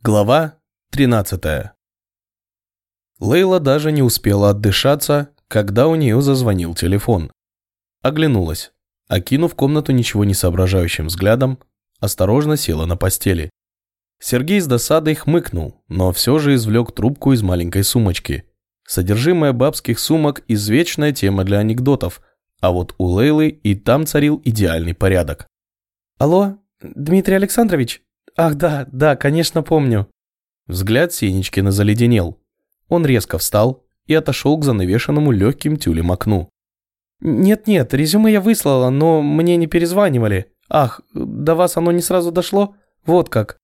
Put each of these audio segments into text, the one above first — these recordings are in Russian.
Глава 13 Лейла даже не успела отдышаться, когда у нее зазвонил телефон. Оглянулась. Окинув комнату ничего не соображающим взглядом, осторожно села на постели. Сергей с досадой хмыкнул, но все же извлек трубку из маленькой сумочки. Содержимое бабских сумок – извечная тема для анекдотов, а вот у Лейлы и там царил идеальный порядок. «Алло, Дмитрий Александрович?» «Ах, да, да, конечно, помню». Взгляд Сенечкина заледенел. Он резко встал и отошел к занавешенному легким тюлем окну. «Нет-нет, резюме я выслала, но мне не перезванивали. Ах, до вас оно не сразу дошло? Вот как».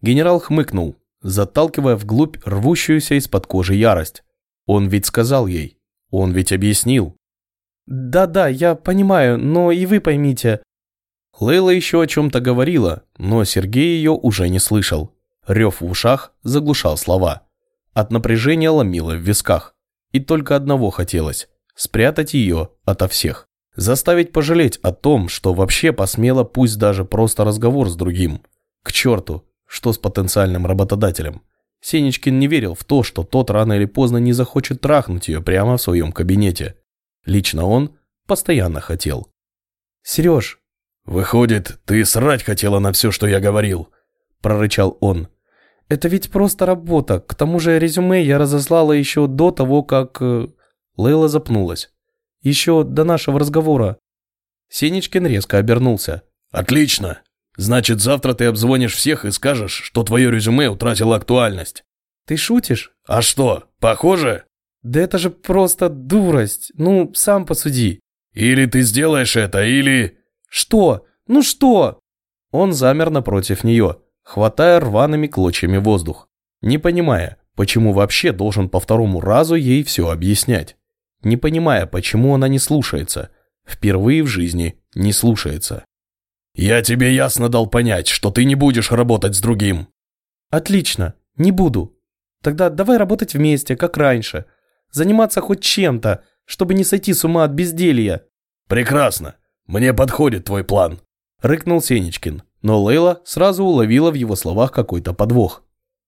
Генерал хмыкнул, заталкивая вглубь рвущуюся из-под кожи ярость. Он ведь сказал ей, он ведь объяснил. «Да-да, я понимаю, но и вы поймите, Лейла еще о чем-то говорила, но Сергей ее уже не слышал. Рев в ушах заглушал слова. От напряжения ломило в висках. И только одного хотелось – спрятать ее ото всех. Заставить пожалеть о том, что вообще посмела пусть даже просто разговор с другим. К черту, что с потенциальным работодателем. Сенечкин не верил в то, что тот рано или поздно не захочет трахнуть ее прямо в своем кабинете. Лично он постоянно хотел. «Сереж, «Выходит, ты срать хотела на все, что я говорил», – прорычал он. «Это ведь просто работа. К тому же резюме я разослала еще до того, как...» э, Лейла запнулась. «Еще до нашего разговора». Сенечкин резко обернулся. «Отлично. Значит, завтра ты обзвонишь всех и скажешь, что твое резюме утратило актуальность». «Ты шутишь?» «А что, похоже?» «Да это же просто дурость. Ну, сам посуди». «Или ты сделаешь это, или...» «Что? Ну что?» Он замер напротив нее, хватая рваными клочьями воздух, не понимая, почему вообще должен по второму разу ей все объяснять. Не понимая, почему она не слушается. Впервые в жизни не слушается. «Я тебе ясно дал понять, что ты не будешь работать с другим». «Отлично, не буду. Тогда давай работать вместе, как раньше. Заниматься хоть чем-то, чтобы не сойти с ума от безделья». «Прекрасно. «Мне подходит твой план», – рыкнул Сенечкин, но Лейла сразу уловила в его словах какой-то подвох.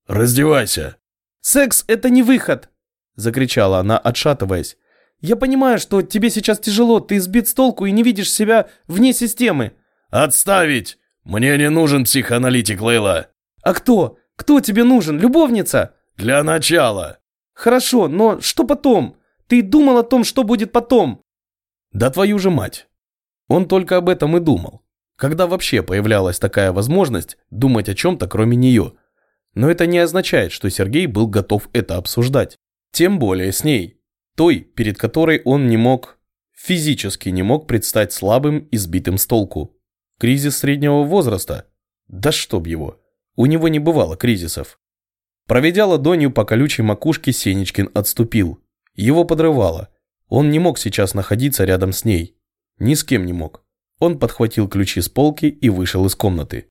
«Раздевайся!» «Секс – это не выход!» – закричала она, отшатываясь. «Я понимаю, что тебе сейчас тяжело, ты сбит с толку и не видишь себя вне системы». «Отставить! Мне не нужен психоаналитик, Лейла!» «А кто? Кто тебе нужен? Любовница?» «Для начала!» «Хорошо, но что потом? Ты думал о том, что будет потом?» «Да твою же мать! Он только об этом и думал. Когда вообще появлялась такая возможность думать о чем-то кроме нее. Но это не означает, что Сергей был готов это обсуждать. Тем более с ней. Той, перед которой он не мог, физически не мог предстать слабым и сбитым с толку. Кризис среднего возраста? Да чтоб его. У него не бывало кризисов. Проведя ладонью по колючей макушке, Сенечкин отступил. Его подрывало. Он не мог сейчас находиться рядом с ней. Ни с кем не мог. Он подхватил ключи с полки и вышел из комнаты.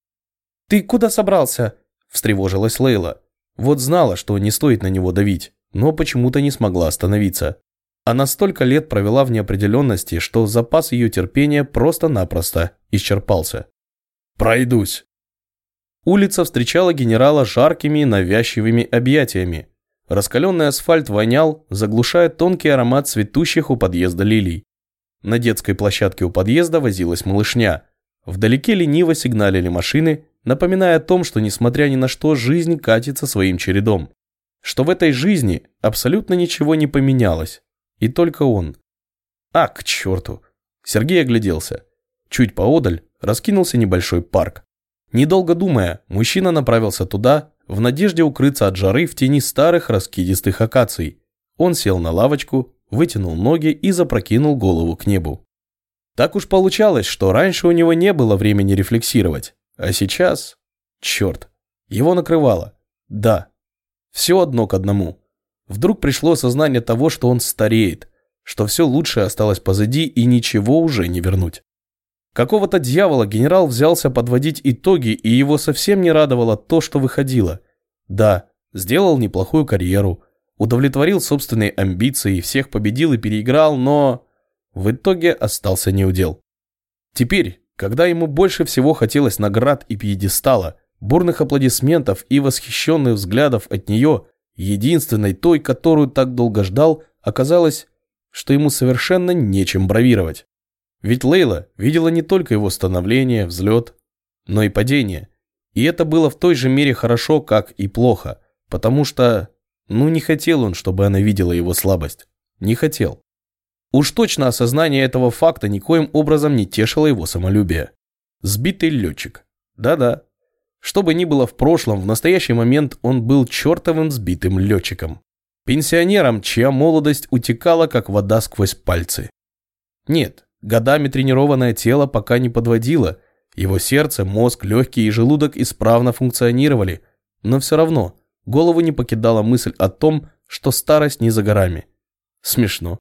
«Ты куда собрался?» – встревожилась Лейла. Вот знала, что не стоит на него давить, но почему-то не смогла остановиться. Она столько лет провела в неопределенности, что запас ее терпения просто-напросто исчерпался. «Пройдусь». Улица встречала генерала жаркими навязчивыми объятиями. Раскаленный асфальт вонял, заглушая тонкий аромат цветущих у подъезда лилий. На детской площадке у подъезда возилась малышня. Вдалеке лениво сигналили машины, напоминая о том, что несмотря ни на что, жизнь катится своим чередом. Что в этой жизни абсолютно ничего не поменялось. И только он. А, к черту. Сергей огляделся. Чуть поодаль раскинулся небольшой парк. Недолго думая, мужчина направился туда, в надежде укрыться от жары в тени старых раскидистых акаций. Он сел на лавочку вытянул ноги и запрокинул голову к небу. Так уж получалось, что раньше у него не было времени рефлексировать, а сейчас... Черт, его накрывало. Да, все одно к одному. Вдруг пришло осознание того, что он стареет, что все лучшее осталось позади и ничего уже не вернуть. Какого-то дьявола генерал взялся подводить итоги, и его совсем не радовало то, что выходило. Да, сделал неплохую карьеру, удовлетворил собственные амбиции, всех победил и переиграл, но в итоге остался неудел. Теперь, когда ему больше всего хотелось наград и пьедестала, бурных аплодисментов и восхищенных взглядов от нее, единственной той, которую так долго ждал, оказалось, что ему совершенно нечем бравировать. Ведь Лейла видела не только его становление, взлет, но и падение. И это было в той же мере хорошо, как и плохо, потому что, ну не хотел он, чтобы она видела его слабость. Не хотел. Уж точно осознание этого факта никоим образом не тешило его самолюбие. Сбитый летчик. Да-да. Что бы ни было в прошлом, в настоящий момент он был чертовым сбитым летчиком. Пенсионером, чья молодость утекала, как вода сквозь пальцы. Нет, годами тренированное тело пока не подводило. Его сердце, мозг, легкие и желудок исправно функционировали. Но все равно, голову не покидала мысль о том, что старость не за горами. Смешно.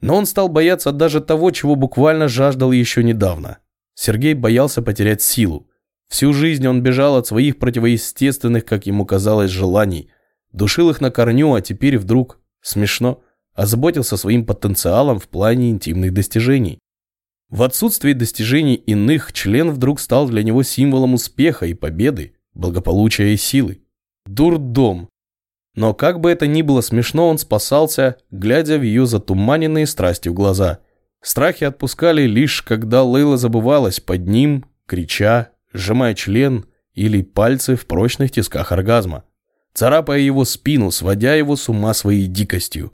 Но он стал бояться даже того, чего буквально жаждал еще недавно. Сергей боялся потерять силу. Всю жизнь он бежал от своих противоестественных, как ему казалось, желаний. Душил их на корню, а теперь вдруг, смешно, озаботился своим потенциалом в плане интимных достижений. В отсутствии достижений иных член вдруг стал для него символом успеха и победы, благополучия и силы. Дурдом. Но как бы это ни было смешно, он спасался, глядя в ее затуманенные страстью глаза. Страхи отпускали лишь, когда Лейла забывалась под ним, крича, сжимая член или пальцы в прочных тисках оргазма, царапая его спину, сводя его с ума своей дикостью.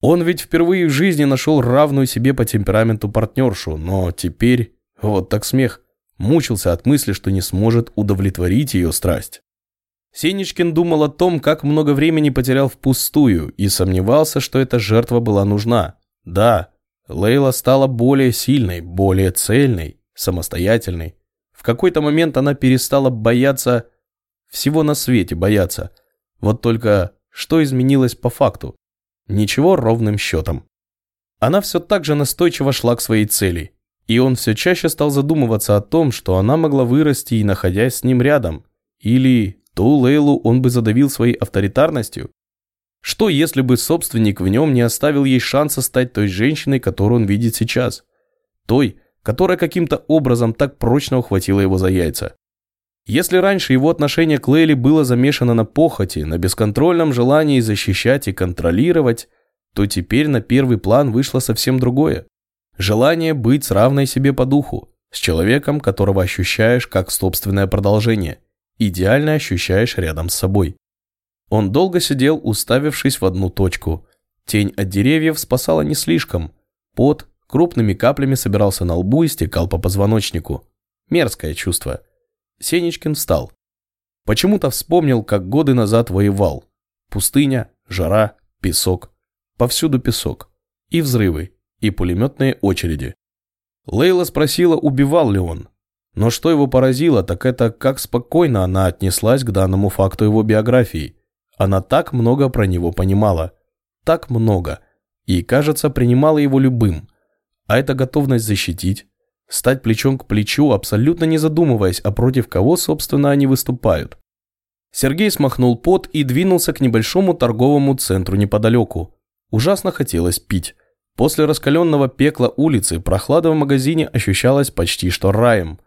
Он ведь впервые в жизни нашел равную себе по темпераменту партнершу, но теперь, вот так смех, мучился от мысли, что не сможет удовлетворить ее страсть. Сенечкин думал о том, как много времени потерял впустую, и сомневался, что эта жертва была нужна. Да, Лейла стала более сильной, более цельной, самостоятельной. В какой-то момент она перестала бояться, всего на свете бояться. Вот только что изменилось по факту? Ничего ровным счетом. Она все так же настойчиво шла к своей цели, и он все чаще стал задумываться о том, что она могла вырасти и находясь с ним рядом, или ту Лейлу он бы задавил своей авторитарностью? Что, если бы собственник в нем не оставил ей шанса стать той женщиной, которую он видит сейчас? Той, которая каким-то образом так прочно ухватила его за яйца. Если раньше его отношение к Лейли было замешано на похоти, на бесконтрольном желании защищать и контролировать, то теперь на первый план вышло совсем другое. Желание быть с равной себе по духу, с человеком, которого ощущаешь как собственное продолжение идеально ощущаешь рядом с собой. Он долго сидел, уставившись в одну точку. Тень от деревьев спасала не слишком. Пот крупными каплями собирался на лбу и стекал по позвоночнику. Мерзкое чувство. Сенечкин встал. Почему-то вспомнил, как годы назад воевал. Пустыня, жара, песок. Повсюду песок. И взрывы, и пулеметные очереди. Лейла спросила, убивал ли он. Но что его поразило, так это как спокойно она отнеслась к данному факту его биографии. Она так много про него понимала. Так много. И, кажется, принимала его любым. А эта готовность защитить, стать плечом к плечу, абсолютно не задумываясь, а против кого, собственно, они выступают. Сергей смахнул пот и двинулся к небольшому торговому центру неподалеку. Ужасно хотелось пить. После раскаленного пекла улицы прохлада в магазине ощущалась почти что раем.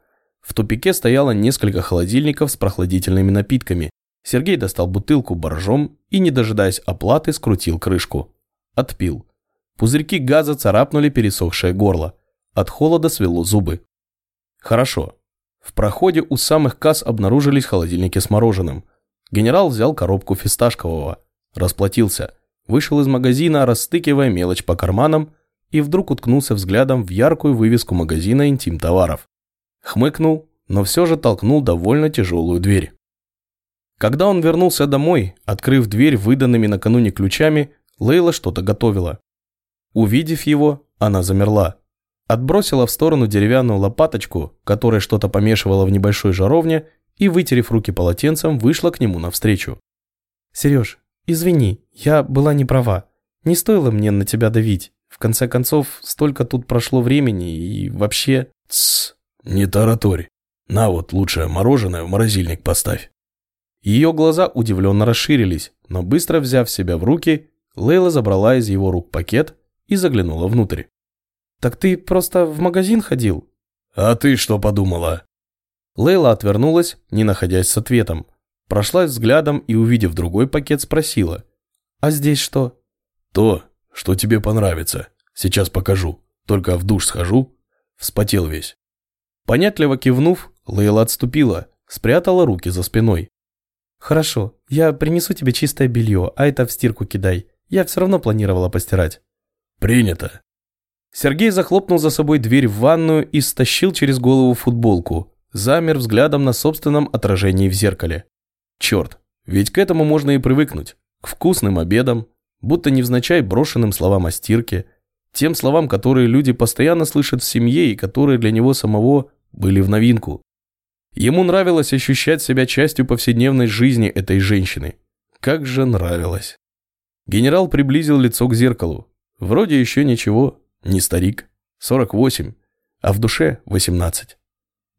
В тупике стояло несколько холодильников с прохладительными напитками. Сергей достал бутылку боржом и, не дожидаясь оплаты, скрутил крышку. Отпил. Пузырьки газа царапнули пересохшее горло. От холода свело зубы. Хорошо. В проходе у самых касс обнаружились холодильники с мороженым. Генерал взял коробку фисташкового. Расплатился. Вышел из магазина, растыкивая мелочь по карманам, и вдруг уткнулся взглядом в яркую вывеску магазина интим-товаров. Хмыкнул, но все же толкнул довольно тяжелую дверь. Когда он вернулся домой, открыв дверь выданными накануне ключами, Лейла что-то готовила. Увидев его, она замерла. Отбросила в сторону деревянную лопаточку, которая что-то помешивала в небольшой жаровне, и, вытерев руки полотенцем, вышла к нему навстречу. «Сереж, извини, я была не права. Не стоило мне на тебя давить. В конце концов, столько тут прошло времени и вообще...» «Тссс, «Не тараторь. На вот лучшее мороженое в морозильник поставь». Ее глаза удивленно расширились, но быстро взяв себя в руки, Лейла забрала из его рук пакет и заглянула внутрь. «Так ты просто в магазин ходил?» «А ты что подумала?» Лейла отвернулась, не находясь с ответом. Прошлась взглядом и, увидев другой пакет, спросила. «А здесь что?» «То, что тебе понравится. Сейчас покажу. Только в душ схожу». Вспотел весь. Понятливо кивнув, Лейла отступила, спрятала руки за спиной. «Хорошо, я принесу тебе чистое белье, а это в стирку кидай. Я все равно планировала постирать». «Принято». Сергей захлопнул за собой дверь в ванную и стащил через голову футболку, замер взглядом на собственном отражении в зеркале. Черт, ведь к этому можно и привыкнуть. К вкусным обедам, будто невзначай брошенным словам о стирке, тем словам, которые люди постоянно слышат в семье и которые для него самого были в новинку. Ему нравилось ощущать себя частью повседневной жизни этой женщины. Как же нравилось. Генерал приблизил лицо к зеркалу. Вроде еще ничего, не старик, 48, а в душе 18.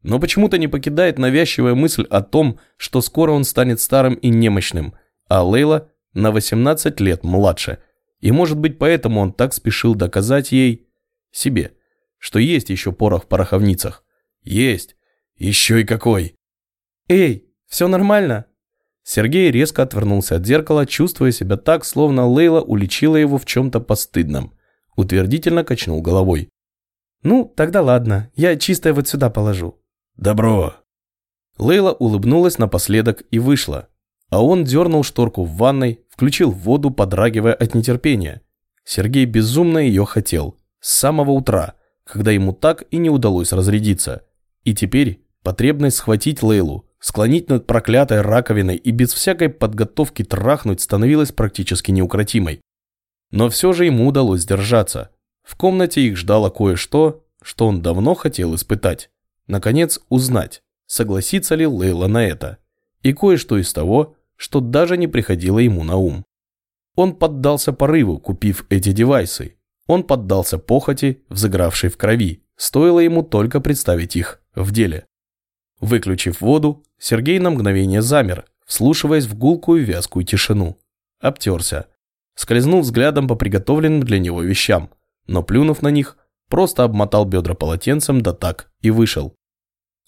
Но почему-то не покидает навязчивая мысль о том, что скоро он станет старым и немощным, а Лейла на 18 лет младше. И может быть поэтому он так спешил доказать ей, себе, что есть еще порох в пороховницах. Есть. Еще и какой. «Эй, все нормально?» Сергей резко отвернулся от зеркала, чувствуя себя так, словно Лейла уличила его в чем-то постыдном утвердительно качнул головой. «Ну, тогда ладно, я чистое вот сюда положу». «Добро». Лейла улыбнулась напоследок и вышла, а он дернул шторку в ванной, включил воду, подрагивая от нетерпения. Сергей безумно ее хотел, с самого утра, когда ему так и не удалось разрядиться. И теперь потребность схватить Лейлу, склонить над проклятой раковиной и без всякой подготовки трахнуть становилась практически неукротимой. Но все же ему удалось сдержаться. В комнате их ждало кое-что, что он давно хотел испытать. Наконец, узнать, согласится ли Лейла на это. И кое-что из того, что даже не приходило ему на ум. Он поддался порыву, купив эти девайсы. Он поддался похоти, взыгравшей в крови. Стоило ему только представить их в деле. Выключив воду, Сергей на мгновение замер, вслушиваясь в гулкую вязкую тишину. Обтерся скользнул взглядом по приготовленным для него вещам, но плюнув на них, просто обмотал бедра полотенцем да так и вышел.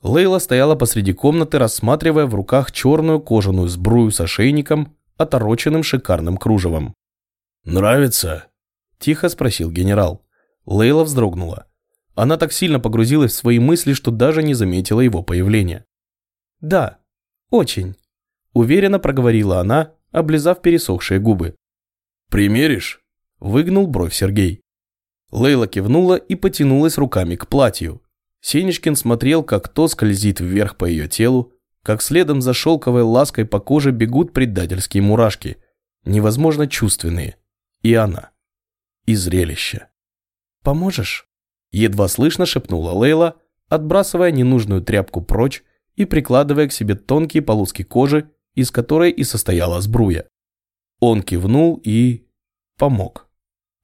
Лейла стояла посреди комнаты, рассматривая в руках черную кожаную сбрую с ошейником, отороченным шикарным кружевом. «Нравится?» – тихо спросил генерал. Лейла вздрогнула. Она так сильно погрузилась в свои мысли, что даже не заметила его появления. «Да, очень», – уверенно проговорила она, облизав пересохшие губы. «Примеришь?» – выгнул бровь Сергей. Лейла кивнула и потянулась руками к платью. Сенечкин смотрел, как то скользит вверх по ее телу, как следом за шелковой лаской по коже бегут предательские мурашки, невозможно чувственные. И она. И зрелище. «Поможешь?» Едва слышно шепнула Лейла, отбрасывая ненужную тряпку прочь и прикладывая к себе тонкие полоски кожи, из которой и состояла сбруя. Он кивнул и... помог.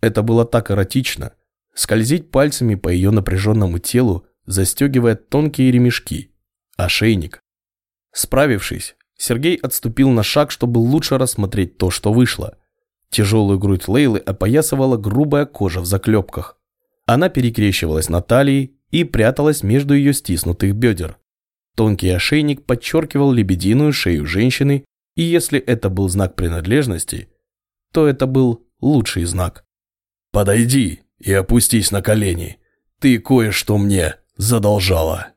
Это было так эротично. Скользить пальцами по ее напряженному телу, застегивая тонкие ремешки. Ошейник. Справившись, Сергей отступил на шаг, чтобы лучше рассмотреть то, что вышло. Тяжелую грудь Лейлы опоясывала грубая кожа в заклепках. Она перекрещивалась на талии и пряталась между ее стиснутых бедер. Тонкий ошейник подчеркивал лебединую шею женщины и если это был знак принадлежности, то это был лучший знак. «Подойди и опустись на колени. Ты кое-что мне задолжала».